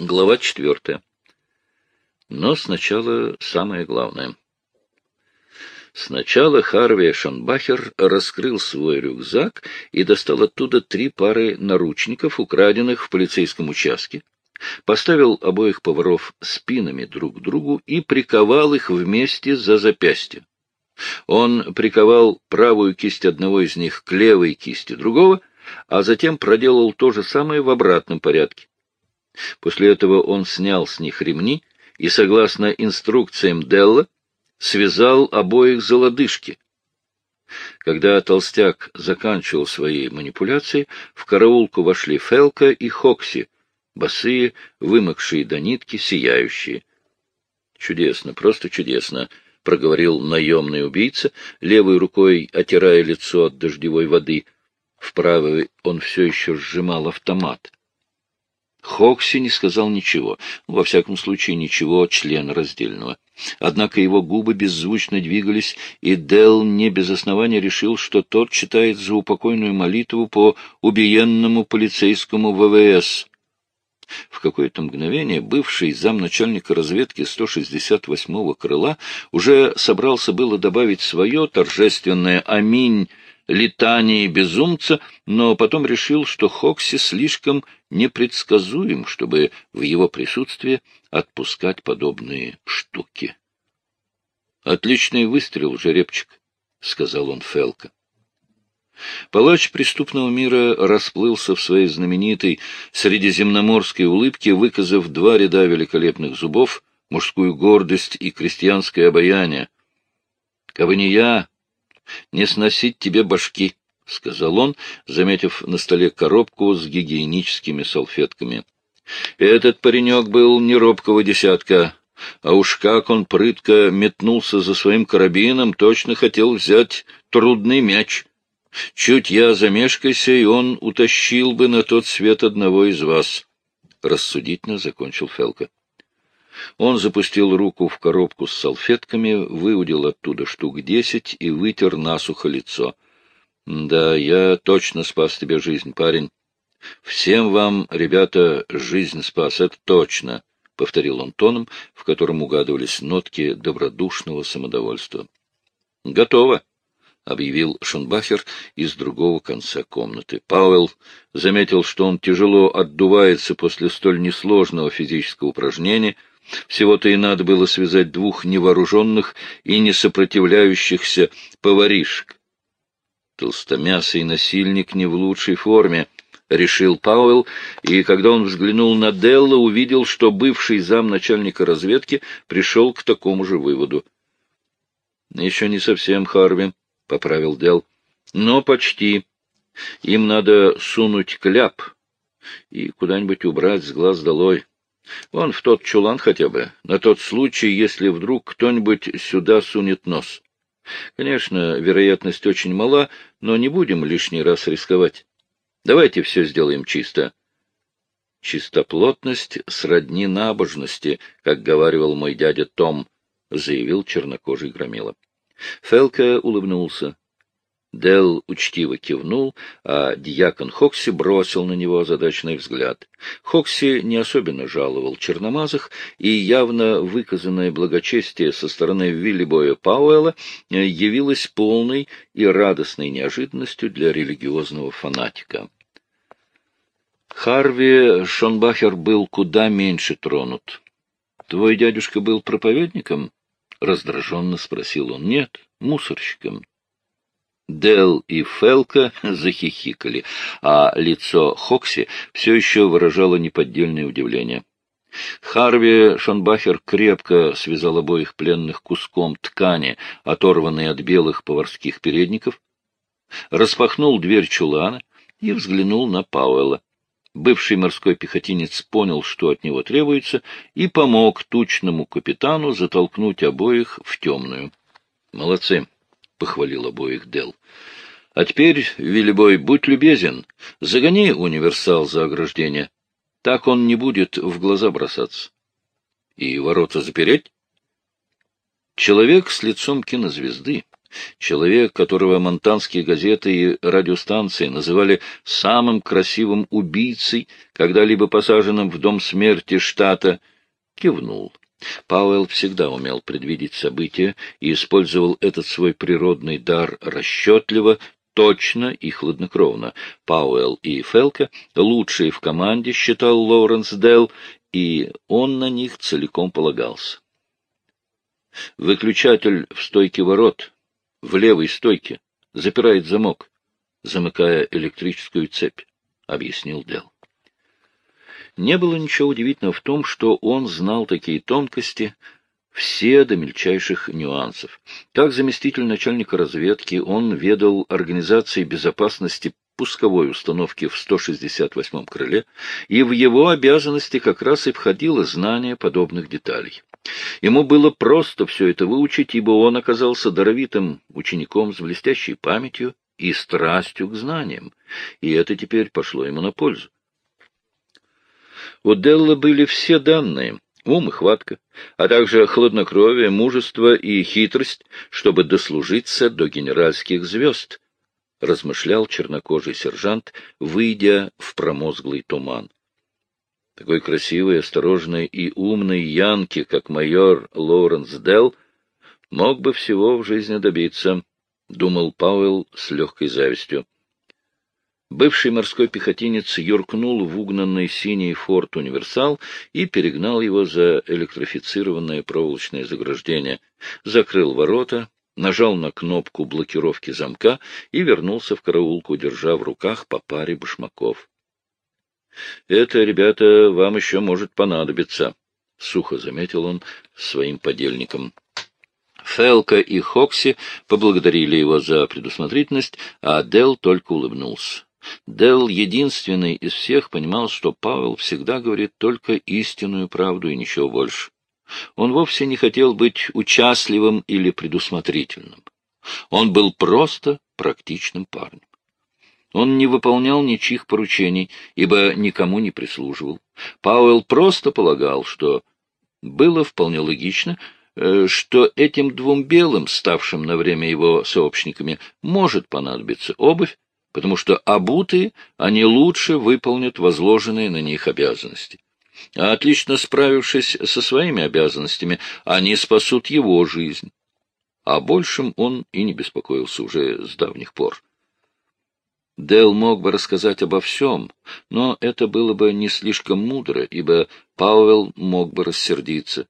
Глава четвертая. Но сначала самое главное. Сначала Харви Шанбахер раскрыл свой рюкзак и достал оттуда три пары наручников, украденных в полицейском участке, поставил обоих поваров спинами друг к другу и приковал их вместе за запястье. Он приковал правую кисть одного из них к левой кисти другого, а затем проделал то же самое в обратном порядке. После этого он снял с них ремни и, согласно инструкциям Делла, связал обоих за лодыжки. Когда толстяк заканчивал свои манипуляции, в караулку вошли Фелка и Хокси, босые, вымокшие до нитки, сияющие. «Чудесно, просто чудесно», — проговорил наемный убийца, левой рукой отирая лицо от дождевой воды. В правой он все еще сжимал автомат. Хокси не сказал ничего, во всяком случае ничего члена раздельного. Однако его губы беззвучно двигались, и Дел не без основания решил, что тот читает заупокойную молитву по убиенному полицейскому ВВС. В какое-то мгновение бывший замначальника разведки 168-го крыла уже собрался было добавить свое торжественное «Аминь» летании безумца, но потом решил, что Хокси слишком непредсказуем, чтобы в его присутствии отпускать подобные штуки. — Отличный выстрел, жеребчик, — сказал он Фелка. Палач преступного мира расплылся в своей знаменитой средиземноморской улыбке, выказав два ряда великолепных зубов, мужскую гордость и крестьянское обаяние. — Кабы не я, не сносить тебе башки, — сказал он, заметив на столе коробку с гигиеническими салфетками. Этот паренек был не робкого десятка, а уж как он прытко метнулся за своим карабином, точно хотел взять трудный мяч. Чуть я замешкайся, и он утащил бы на тот свет одного из вас. Рассудительно закончил Фелка. Он запустил руку в коробку с салфетками, выудил оттуда штук десять и вытер насухо лицо. — Да, я точно спас тебе жизнь, парень. Всем вам, ребята, жизнь спас, это точно, — повторил он тоном, в котором угадывались нотки добродушного самодовольства. — Готово, — объявил Шунбахер из другого конца комнаты. Пауэлл заметил, что он тяжело отдувается после столь несложного физического упражнения — всего-то и надо было связать двух невооруженных и не сопротивляющихся поваришек. Толстомясый насильник не в лучшей форме, — решил Пауэлл, и когда он взглянул на Делла, увидел, что бывший зам начальника разведки пришел к такому же выводу. — Еще не совсем, Харви, — поправил Делл, — но почти. Им надо сунуть кляп и куда-нибудь убрать с глаз долой. Вон в тот чулан хотя бы, на тот случай, если вдруг кто-нибудь сюда сунет нос. Конечно, вероятность очень мала, но не будем лишний раз рисковать. Давайте все сделаем чисто. Чистоплотность сродни набожности, как говаривал мой дядя Том, — заявил чернокожий громила. Фелка улыбнулся. Дел учтиво кивнул, а дьякон Хокси бросил на него озадаченный взгляд. Хокси не особенно жаловал черномазых, и явно выказанное благочестие со стороны Виллибоя Пауэлла явилось полной и радостной неожиданностью для религиозного фанатика. Харви Шонбахер был куда меньше тронут. — Твой дядюшка был проповедником? — раздраженно спросил он. — Нет, мусорщиком. Дел и Фелка захихикали, а лицо Хокси все еще выражало неподдельное удивление. Харви Шонбахер крепко связал обоих пленных куском ткани, оторванной от белых поварских передников, распахнул дверь чулана и взглянул на Пауэлла. Бывший морской пехотинец понял, что от него требуется, и помог тучному капитану затолкнуть обоих в темную. Молодцы! — похвалил обоих Дел. — А теперь, Виллибой, будь любезен, загони универсал за ограждение. Так он не будет в глаза бросаться. — И ворота запереть? Человек с лицом кинозвезды Человек, которого монтанские газеты и радиостанции называли самым красивым убийцей, когда-либо посаженным в дом смерти штата, кивнул. Пауэлл всегда умел предвидеть события и использовал этот свой природный дар расчетливо, точно и хладнокровно. Пауэлл и Фелка лучшие в команде, считал Лоуренс Делл, и он на них целиком полагался. Выключатель в стойке ворот, в левой стойке, запирает замок, замыкая электрическую цепь, — объяснил Дел. Не было ничего удивительного в том, что он знал такие тонкости, все до мельчайших нюансов. Как заместитель начальника разведки он ведал организацией безопасности пусковой установки в 168-м крыле, и в его обязанности как раз и входило знание подобных деталей. Ему было просто все это выучить, ибо он оказался даровитым учеником с блестящей памятью и страстью к знаниям, и это теперь пошло ему на пользу. У Делла были все данные, ум и хватка, а также хладнокровие, мужество и хитрость, чтобы дослужиться до генеральских звезд, размышлял чернокожий сержант, выйдя в промозглый туман. Такой красивый, осторожный и умный Янки, как майор Лоуренс Делл, мог бы всего в жизни добиться, — думал Пауэлл с легкой завистью. Бывший морской пехотинец юркнул в угнанный синий форт «Универсал» и перегнал его за электрифицированное проволочное заграждение, закрыл ворота, нажал на кнопку блокировки замка и вернулся в караулку, держа в руках по паре башмаков. — Это, ребята, вам еще может понадобиться, — сухо заметил он своим подельникам. Фелка и Хокси поблагодарили его за предусмотрительность, а Дел только улыбнулся. Дел единственный из всех понимал, что Павел всегда говорит только истинную правду и ничего больше. Он вовсе не хотел быть участливым или предусмотрительным. Он был просто практичным парнем. Он не выполнял ничьих поручений, ибо никому не прислуживал. Пауэлл просто полагал, что было вполне логично, э, что этим двум белым, ставшим на время его сообщниками, может понадобиться обувь, потому что обутые они лучше выполнят возложенные на них обязанности. А отлично справившись со своими обязанностями, они спасут его жизнь. О большем он и не беспокоился уже с давних пор. Дэл мог бы рассказать обо всем, но это было бы не слишком мудро, ибо Пауэлл мог бы рассердиться.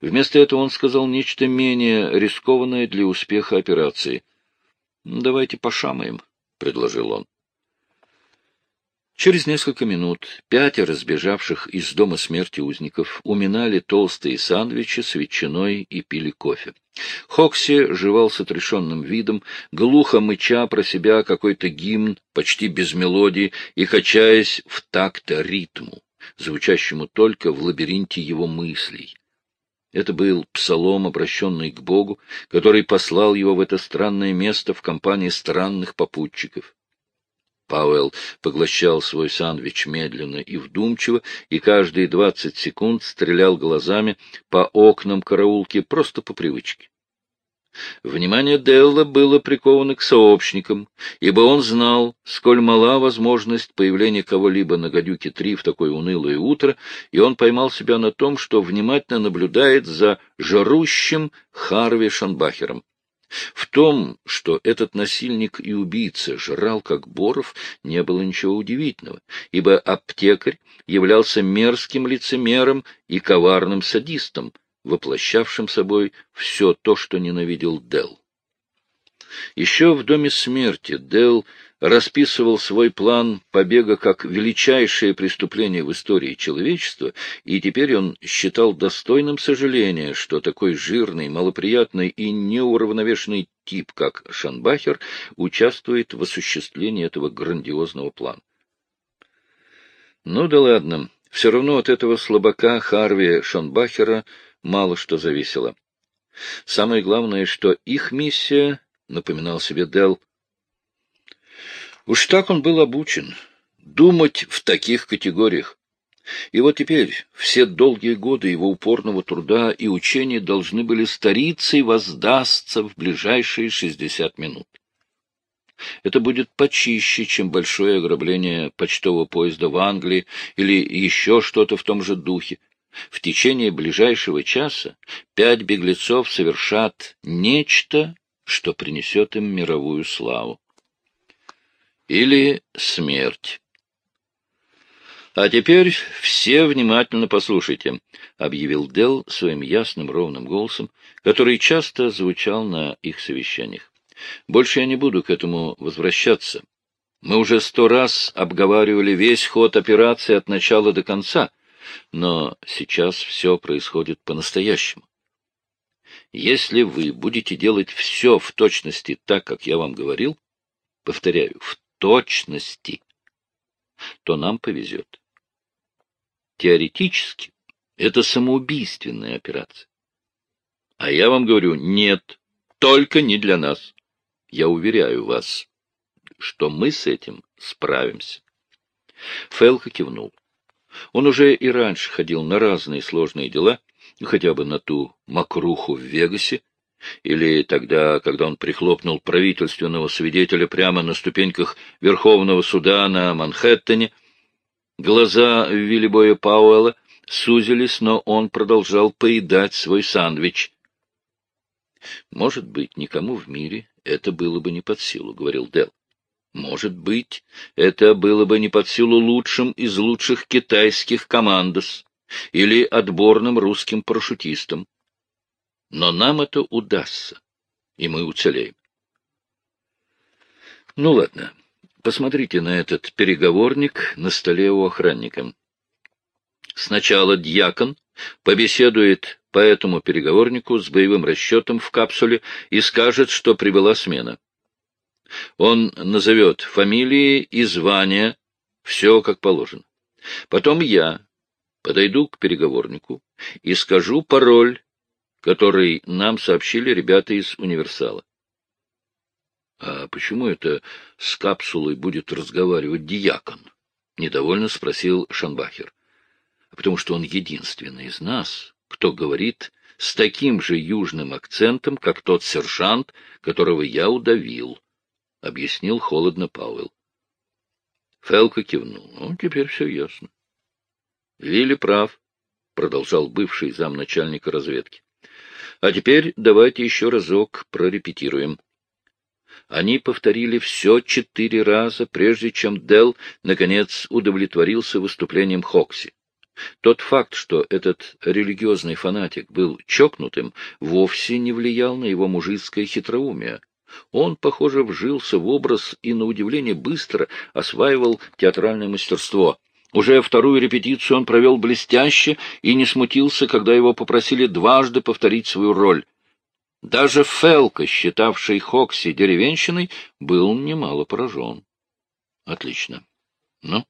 Вместо этого он сказал нечто менее рискованное для успеха операции. «Давайте пошамаем», — предложил он. Через несколько минут пятеро разбежавших из дома смерти узников уминали толстые сандвичи с ветчиной и пили кофе. Хокси жевал с отрешенным видом, глухо мыча про себя какой-то гимн, почти без мелодии, и качаясь в такт ритму, звучащему только в лабиринте его мыслей. Это был псалом, обращенный к Богу, который послал его в это странное место в компании странных попутчиков. Пауэлл поглощал свой сандвич медленно и вдумчиво, и каждые двадцать секунд стрелял глазами по окнам караулки просто по привычке. Внимание Делла было приковано к сообщникам, ибо он знал, сколь мала возможность появления кого-либо на гадюке-3 в такое унылое утро, и он поймал себя на том, что внимательно наблюдает за жарущим Харви Шанбахером. В том, что этот насильник и убийца жрал как Боров, не было ничего удивительного, ибо аптекарь являлся мерзким лицемером и коварным садистом, воплощавшим собой все то, что ненавидел Дел. Еще в Доме смерти Дел расписывал свой план побега как величайшее преступление в истории человечества, и теперь он считал достойным сожаления, что такой жирный, малоприятный и неуравновешенный тип, как Шанбахер, участвует в осуществлении этого грандиозного плана. Ну да ладно, все равно от этого слабака Харви Шанбахера мало что зависело. Самое главное, что их миссия, напоминал себе Дел, Уж так он был обучен. Думать в таких категориях. И вот теперь все долгие годы его упорного труда и учения должны были стариться и воздастся в ближайшие шестьдесят минут. Это будет почище, чем большое ограбление почтового поезда в Англии или еще что-то в том же духе. В течение ближайшего часа пять беглецов совершат нечто, что принесет им мировую славу. Или смерть. «А теперь все внимательно послушайте», — объявил Дел своим ясным ровным голосом, который часто звучал на их совещаниях. «Больше я не буду к этому возвращаться. Мы уже сто раз обговаривали весь ход операции от начала до конца, но сейчас все происходит по-настоящему. Если вы будете делать все в точности так, как я вам говорил, повторяю, в точности, то нам повезет. Теоретически это самоубийственная операция. А я вам говорю, нет, только не для нас. Я уверяю вас, что мы с этим справимся. Фелка кивнул. Он уже и раньше ходил на разные сложные дела, хотя бы на ту мокруху в Вегасе, или тогда, когда он прихлопнул правительственного свидетеля прямо на ступеньках Верховного суда на Манхэттене. Глаза Виллибоя Пауэлла сузились, но он продолжал поедать свой сандвич. «Может быть, никому в мире это было бы не под силу», — говорил Дел. Может быть, это было бы не под силу лучшим из лучших китайских командос или отборным русским парашютистам. Но нам это удастся, и мы уцелеем. Ну ладно, посмотрите на этот переговорник на столе у охранника. Сначала дьякон побеседует по этому переговорнику с боевым расчетом в капсуле и скажет, что прибыла смена. Он назовет фамилии и звания, все как положено. Потом я подойду к переговорнику и скажу пароль, который нам сообщили ребята из универсала. — А почему это с капсулой будет разговаривать диакон? — недовольно спросил Шанбахер. — Потому что он единственный из нас, кто говорит с таким же южным акцентом, как тот сержант, которого я удавил. — объяснил холодно Пауэлл. Фелка кивнул. Ну, теперь все ясно. Вилли прав, — продолжал бывший замначальника разведки. А теперь давайте еще разок прорепетируем. Они повторили все четыре раза, прежде чем Дел наконец, удовлетворился выступлением Хокси. Тот факт, что этот религиозный фанатик был чокнутым, вовсе не влиял на его мужицкое хитроумие. Он, похоже, вжился в образ и, на удивление, быстро осваивал театральное мастерство. Уже вторую репетицию он провел блестяще и не смутился, когда его попросили дважды повторить свою роль. Даже Фелка, считавший Хокси деревенщиной, был немало поражен. — Отлично. — Ну,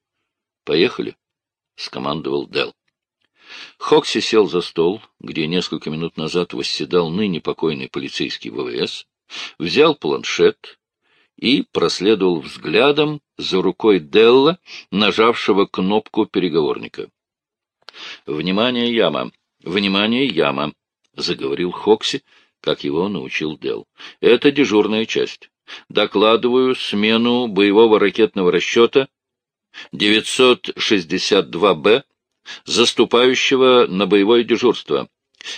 поехали, — скомандовал Дел. Хокси сел за стол, где несколько минут назад восседал ныне покойный полицейский ВВС, взял планшет и проследовал взглядом за рукой Делла, нажавшего кнопку переговорника. «Внимание, яма! Внимание, яма!» — заговорил Хокси, как его научил Делл. «Это дежурная часть. Докладываю смену боевого ракетного расчета 962-Б, заступающего на боевое дежурство.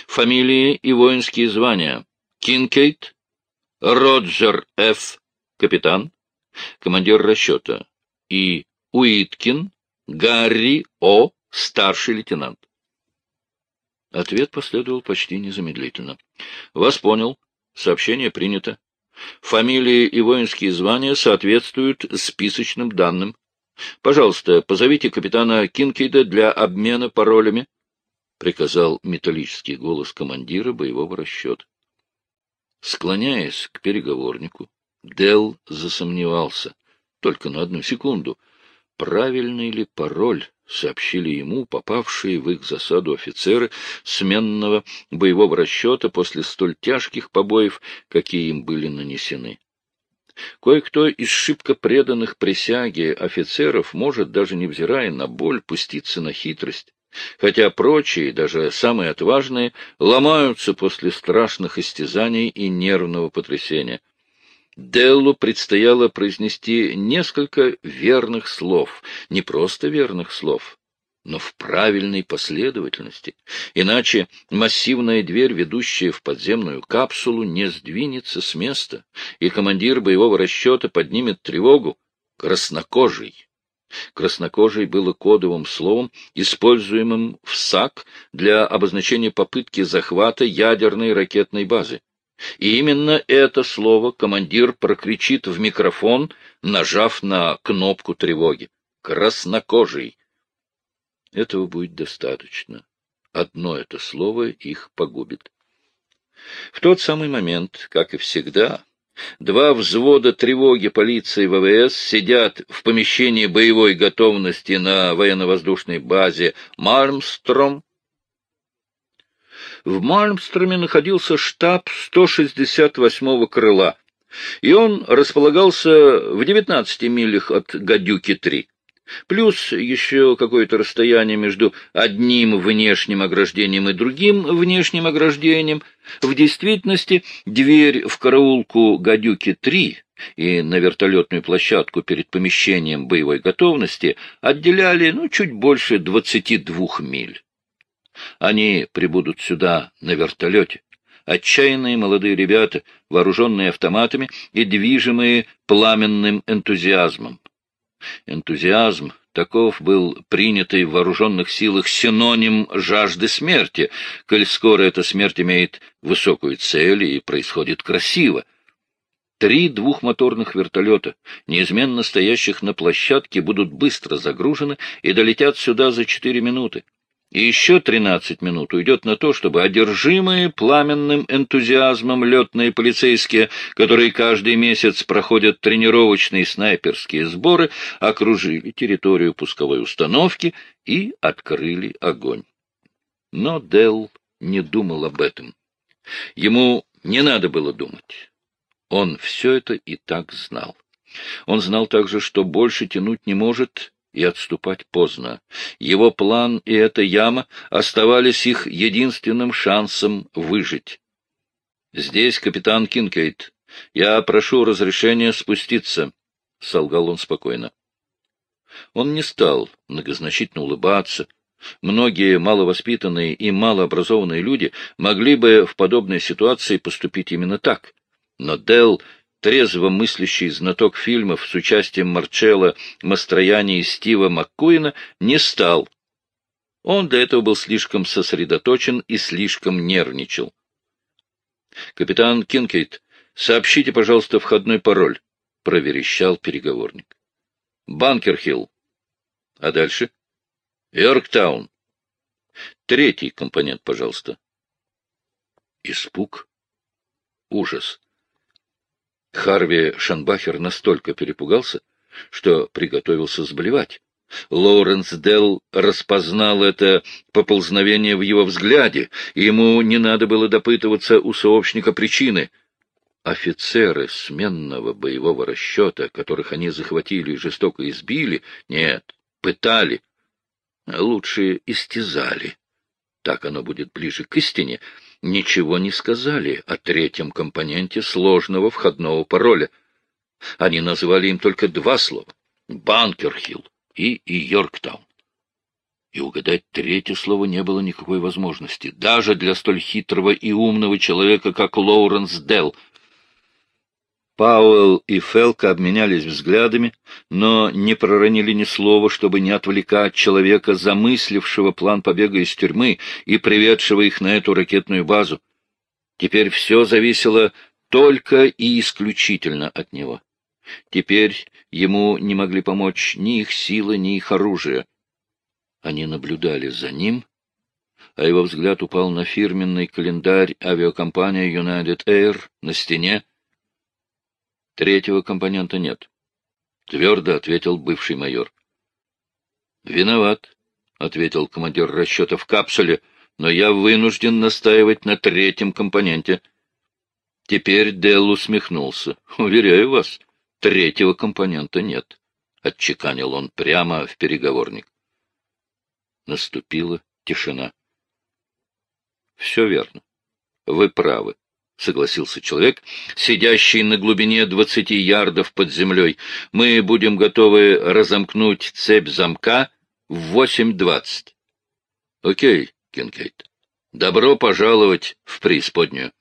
Фамилии и воинские звания. Кинкейт, Роджер Ф., капитан, командир расчета, и Уиткин Гарри О., старший лейтенант. Ответ последовал почти незамедлительно. «Вас понял. Сообщение принято. Фамилии и воинские звания соответствуют списочным данным. Пожалуйста, позовите капитана Кинкейда для обмена паролями», — приказал металлический голос командира боевого расчета. Склоняясь к переговорнику, Дел засомневался, только на одну секунду, правильный ли пароль сообщили ему попавшие в их засаду офицеры сменного боевого расчета после столь тяжких побоев, какие им были нанесены. Кое-кто из шибко преданных присяге офицеров может, даже невзирая на боль, пуститься на хитрость, хотя прочие, даже самые отважные, ломаются после страшных истязаний и нервного потрясения. Деллу предстояло произнести несколько верных слов, не просто верных слов, но в правильной последовательности, иначе массивная дверь, ведущая в подземную капсулу, не сдвинется с места, и командир боевого расчета поднимет тревогу краснокожий. Краснокожий было кодовым словом, используемым в САК для обозначения попытки захвата ядерной ракетной базы. И именно это слово командир прокричит в микрофон, нажав на кнопку тревоги. Краснокожий. Этого будет достаточно. Одно это слово их погубит. В тот самый момент, как и всегда, два взвода тревоги полиции ВВС сидят в помещении боевой готовности на военно-воздушной базе Мармстром. В Мармстроме находился штаб 168-го крыла, и он располагался в 19 милях от Гадюки-3. Плюс еще какое-то расстояние между одним внешним ограждением и другим внешним ограждением. В действительности дверь в караулку «Гадюки-3» и на вертолетную площадку перед помещением боевой готовности отделяли ну, чуть больше 22 миль. Они прибудут сюда на вертолете. Отчаянные молодые ребята, вооруженные автоматами и движимые пламенным энтузиазмом. Энтузиазм таков был принятый в вооруженных силах синоним жажды смерти, коль скоро эта смерть имеет высокую цель и происходит красиво. Три двухмоторных вертолета, неизменно стоящих на площадке, будут быстро загружены и долетят сюда за четыре минуты и еще тринадцать минут уйдет на то, чтобы одержимые пламенным энтузиазмом летные полицейские, которые каждый месяц проходят тренировочные снайперские сборы, окружили территорию пусковой установки и открыли огонь. Но Дел не думал об этом. Ему не надо было думать. Он все это и так знал. Он знал также, что больше тянуть не может и отступать поздно. Его план и эта яма оставались их единственным шансом выжить. — Здесь капитан Кинкейт. Я прошу разрешения спуститься, — солгал он спокойно. Он не стал многозначительно улыбаться. Многие маловоспитанные и малообразованные люди могли бы в подобной ситуации поступить именно так. Но Делл трезво мыслящий знаток фильмов с участием Марчелла, Мастрояни и Стива Маккуина не стал. Он до этого был слишком сосредоточен и слишком нервничал. — Капитан Кинкейт, сообщите, пожалуйста, входной пароль, — проверещал переговорник. — Банкерхилл. А дальше? — Йорктаун. Третий компонент, пожалуйста. Испуг. Ужас. Харви Шанбахер настолько перепугался, что приготовился сблевать. Лоуренс Делл распознал это поползновение в его взгляде, ему не надо было допытываться у сообщника причины. Офицеры сменного боевого расчета, которых они захватили и жестоко избили, нет, пытали, лучше истязали. Так оно будет ближе к истине, ничего не сказали о третьем компоненте сложного входного пароля. Они называли им только два слова — Банкерхилл и Йорктаун. И угадать третье слово не было никакой возможности, даже для столь хитрого и умного человека, как Лоуренс Делл — Пауэлл и Фелка обменялись взглядами, но не проронили ни слова, чтобы не отвлекать человека, замыслившего план побега из тюрьмы и приведшего их на эту ракетную базу. Теперь все зависело только и исключительно от него. Теперь ему не могли помочь ни их сила, ни их оружие. Они наблюдали за ним, а его взгляд упал на фирменный календарь авиакомпании United Air на стене, Третьего компонента нет. Твердо ответил бывший майор. Виноват, ответил командир расчета в капсуле, но я вынужден настаивать на третьем компоненте. Теперь Делл усмехнулся. Уверяю вас, третьего компонента нет. Отчеканил он прямо в переговорник. Наступила тишина. Все верно. Вы правы. — согласился человек, сидящий на глубине двадцати ярдов под землей. — Мы будем готовы разомкнуть цепь замка в восемь двадцать. — Окей, Кинкейт. Добро пожаловать в преисподнюю.